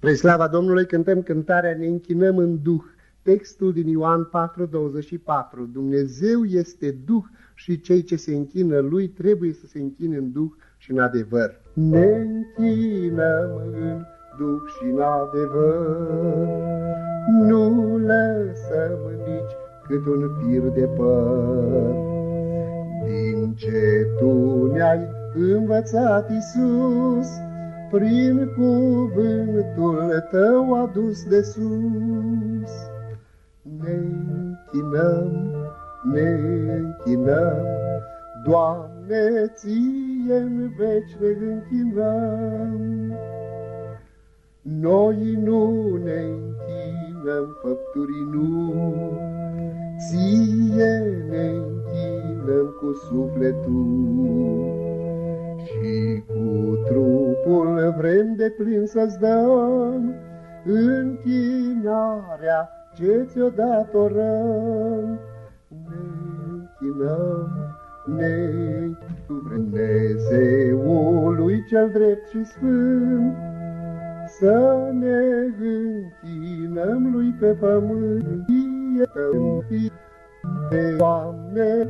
Spre slava Domnului cântăm cântarea Ne închinăm în Duh. Textul din Ioan 4:24. Dumnezeu este Duh și cei ce se închină Lui trebuie să se închine în Duh și în adevăr. Ne închinăm în Duh și în adevăr, nu lăsăm nici cât un fir de păr. Din ce Tu ne-ai învățat, Iisus, prin cuvântul tău adus de sus. Ne închinăm, ne închinăm, Doamne, ție în veci ne închinăm. Noi nu ne închinăm făpturii nu, ție ne închinăm cu sufletul și cu trupul vrem de plin să-ți dăm închinarea ce ți-o datorăm. Ne închinăm, ne Dumnezeului cel drept și sfânt, să ne închinăm lui pe pământ. Doamne,